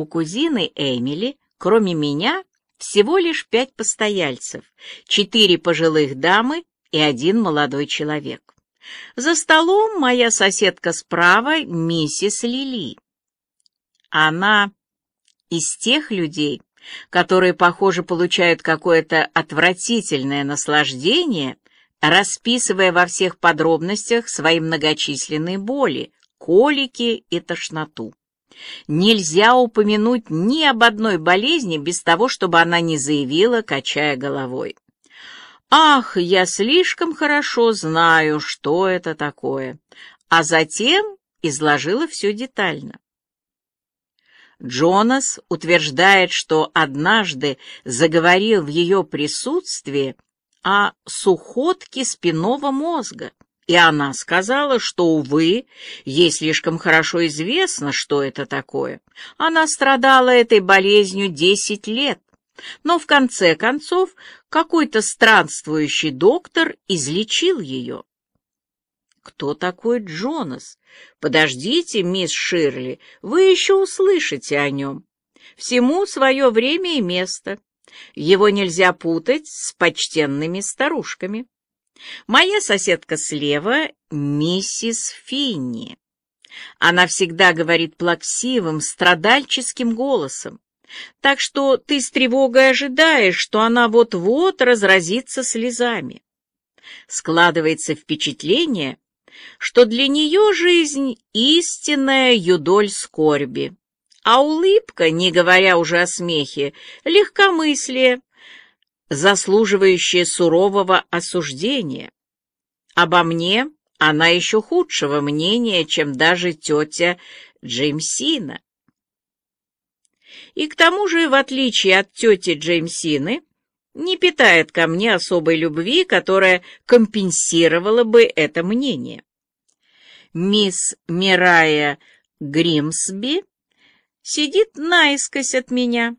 У кузины Эмили, кроме меня, всего лишь пять постояльцев, четыре пожилых дамы и один молодой человек. За столом моя соседка справа, миссис Лили. Она из тех людей, которые, похоже, получают какое-то отвратительное наслаждение, расписывая во всех подробностях свои многочисленные боли, колики и тошноту. Нельзя упомянуть ни об одной болезни без того, чтобы она не заявила, качая головой. «Ах, я слишком хорошо знаю, что это такое», а затем изложила все детально. Джонас утверждает, что однажды заговорил в ее присутствии о сухотке спинного мозга, и она сказала, что, увы, ей слишком хорошо известно, что это такое. Она страдала этой болезнью десять лет, но в конце концов какой-то странствующий доктор излечил ее. Кто такой Джонас? Подождите, мисс Ширли, вы еще услышите о нем. Всему свое время и место. Его нельзя путать с почтенными старушками. Моя соседка слева — миссис Финни. Она всегда говорит плаксивым, страдальческим голосом, так что ты с тревогой ожидаешь, что она вот-вот разразится слезами. Складывается впечатление, что для нее жизнь — истинная юдоль скорби, а улыбка, не говоря уже о смехе, легкомыслие, заслуживающее сурового осуждения. Обо мне она еще худшего мнения, чем даже тетя Джеймсина. И к тому же, в отличие от тети Джеймсины, не питает ко мне особой любви, которая компенсировала бы это мнение. Мисс Мирая Гримсби сидит наискось от меня.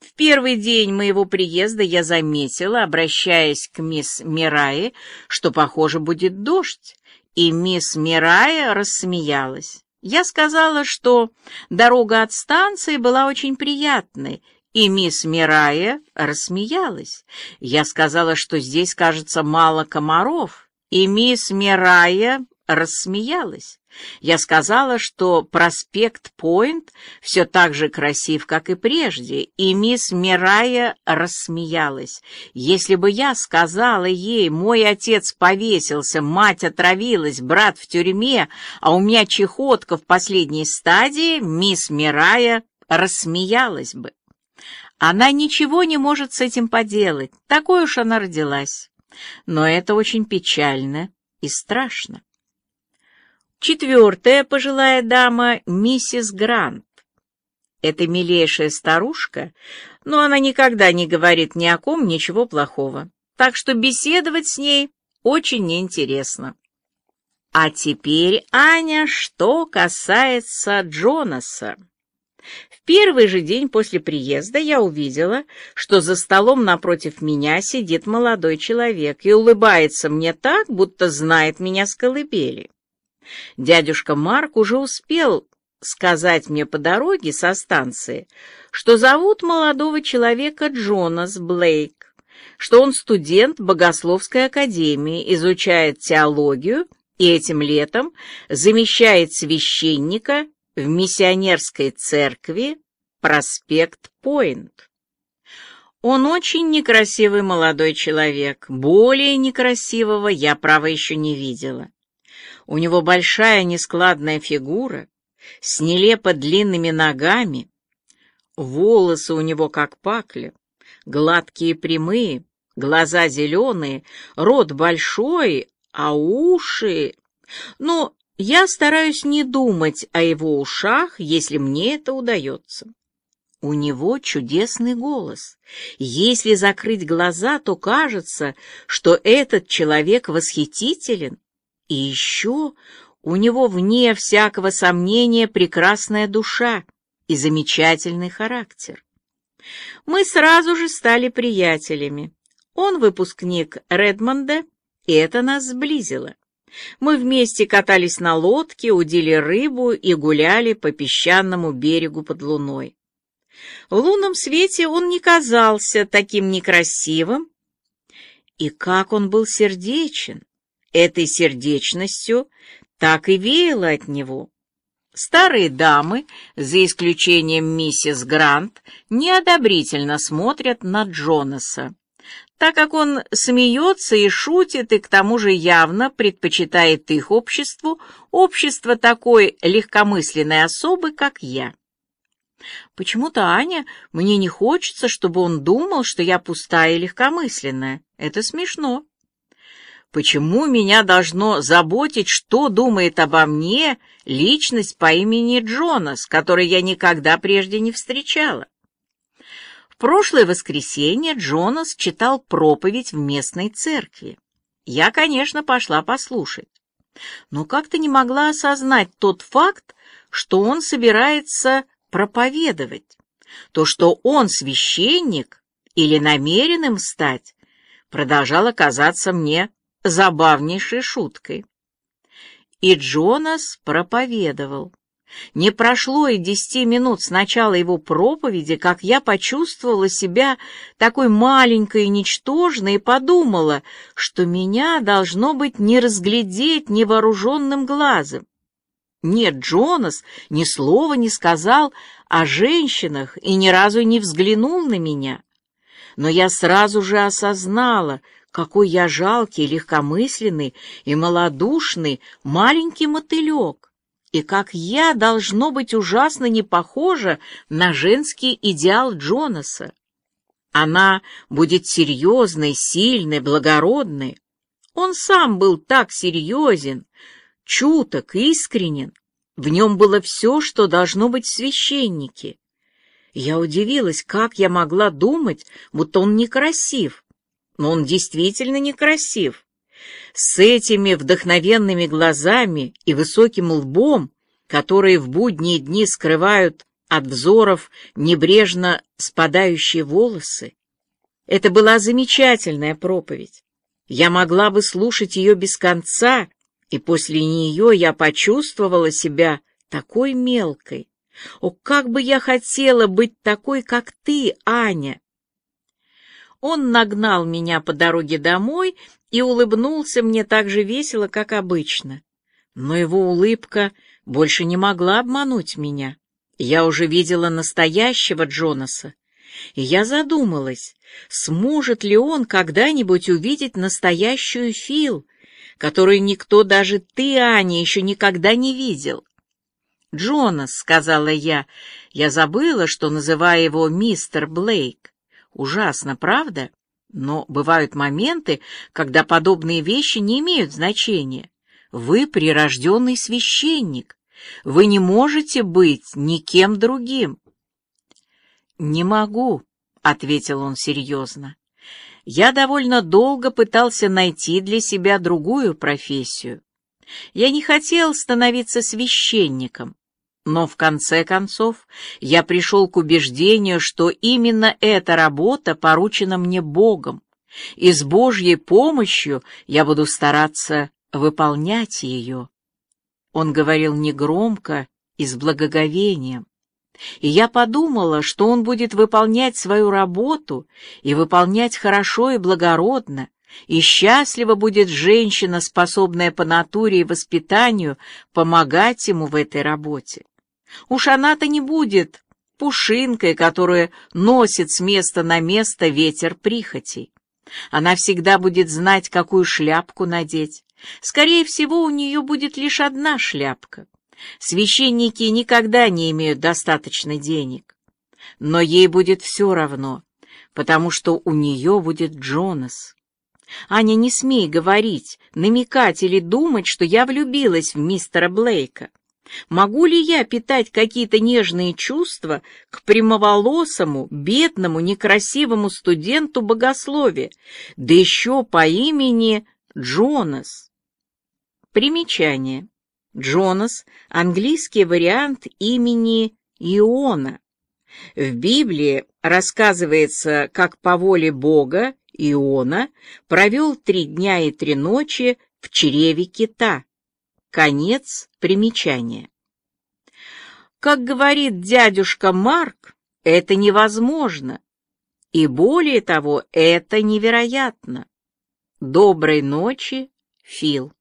В первый день моего приезда я заметила, обращаясь к мисс Мирае, что, похоже, будет дождь, и мисс Мирая рассмеялась. Я сказала, что дорога от станции была очень приятной, и мисс Мирая рассмеялась. Я сказала, что здесь, кажется, мало комаров, и мисс Мирая рассмеялась. Я сказала, что проспект Пойнт все так же красив, как и прежде, и мисс Мирая рассмеялась. Если бы я сказала ей, мой отец повесился, мать отравилась, брат в тюрьме, а у меня чехотка в последней стадии, мисс Мирая рассмеялась бы. Она ничего не может с этим поделать, такой уж она родилась. Но это очень печально и страшно. Четвертая пожилая дама — миссис Грант. Это милейшая старушка, но она никогда не говорит ни о ком ничего плохого, так что беседовать с ней очень неинтересно. А теперь, Аня, что касается Джонаса. В первый же день после приезда я увидела, что за столом напротив меня сидит молодой человек и улыбается мне так, будто знает меня с колыбели. Дядюшка Марк уже успел сказать мне по дороге со станции, что зовут молодого человека Джонас Блейк, что он студент Богословской академии, изучает теологию и этим летом замещает священника в миссионерской церкви проспект Пойнт. Он очень некрасивый молодой человек, более некрасивого я, право, еще не видела. У него большая нескладная фигура, с нелепо длинными ногами, волосы у него как пакля, гладкие прямые, глаза зеленые, рот большой, а уши... Но я стараюсь не думать о его ушах, если мне это удается. У него чудесный голос. Если закрыть глаза, то кажется, что этот человек восхитителен. И еще у него, вне всякого сомнения, прекрасная душа и замечательный характер. Мы сразу же стали приятелями. Он выпускник Редмонда, и это нас сблизило. Мы вместе катались на лодке, удили рыбу и гуляли по песчаному берегу под луной. В лунном свете он не казался таким некрасивым. И как он был сердечен! Этой сердечностью так и веяло от него. Старые дамы, за исключением миссис Грант, неодобрительно смотрят на Джонаса, так как он смеется и шутит, и к тому же явно предпочитает их обществу общество такой легкомысленной особы, как я. Почему-то, Аня, мне не хочется, чтобы он думал, что я пустая и легкомысленная. Это смешно. Почему меня должно заботить, что думает обо мне личность по имени Джонас, которой я никогда прежде не встречала? В прошлое воскресенье Джонас читал проповедь в местной церкви. Я, конечно, пошла послушать. Но как-то не могла осознать тот факт, что он собирается проповедовать. То, что он священник или намерен им стать, продолжало казаться мне забавнейшей шуткой. И Джонас проповедовал. Не прошло и десяти минут с начала его проповеди, как я почувствовала себя такой маленькой и ничтожной и подумала, что меня должно быть не разглядеть невооруженным глазом. Нет, Джонас ни слова не сказал о женщинах и ни разу не взглянул на меня. Но я сразу же осознала, какой я жалкий, легкомысленный и малодушный маленький мотылек, и как я должно быть ужасно не похожа на женский идеал Джонаса. Она будет серьезной, сильной, благородной. Он сам был так серьезен, чуток, искренен. В нем было все, что должно быть в священнике. Я удивилась, как я могла думать, будто он некрасив, но он действительно некрасив. С этими вдохновенными глазами и высоким лбом, которые в будние дни скрывают от взоров небрежно спадающие волосы. Это была замечательная проповедь. Я могла бы слушать ее без конца, и после нее я почувствовала себя такой мелкой. О, как бы я хотела быть такой, как ты, Аня! Он нагнал меня по дороге домой и улыбнулся мне так же весело, как обычно. Но его улыбка больше не могла обмануть меня. Я уже видела настоящего Джонаса, и я задумалась, сможет ли он когда-нибудь увидеть настоящую Фил, которую никто, даже ты, Аня, еще никогда не видел. «Джонас», — сказала я, — я забыла, что называю его мистер Блейк. Ужасно, правда? Но бывают моменты, когда подобные вещи не имеют значения. Вы прирожденный священник. Вы не можете быть никем другим. «Не могу», — ответил он серьезно. «Я довольно долго пытался найти для себя другую профессию. Я не хотел становиться священником, но в конце концов я пришел к убеждению, что именно эта работа поручена мне Богом, и с Божьей помощью я буду стараться выполнять ее. Он говорил негромко и с благоговением. И я подумала, что он будет выполнять свою работу и выполнять хорошо и благородно, и счастлива будет женщина, способная по натуре и воспитанию помогать ему в этой работе. Уж она-то не будет пушинкой, которая носит с места на место ветер прихотей. Она всегда будет знать, какую шляпку надеть. Скорее всего, у нее будет лишь одна шляпка. Священники никогда не имеют достаточно денег. Но ей будет все равно, потому что у нее будет Джонас. Аня, не смей говорить, намекать или думать, что я влюбилась в мистера Блейка. Могу ли я питать какие-то нежные чувства к прямоволосому, бедному, некрасивому студенту богословия, да еще по имени Джонас? Примечание. Джонас — английский вариант имени Иона. В Библии рассказывается, как по воле Бога Иона провел три дня и три ночи в чреве кита. Конец примечания. Как говорит дядюшка Марк, это невозможно. И более того, это невероятно. Доброй ночи, Фил.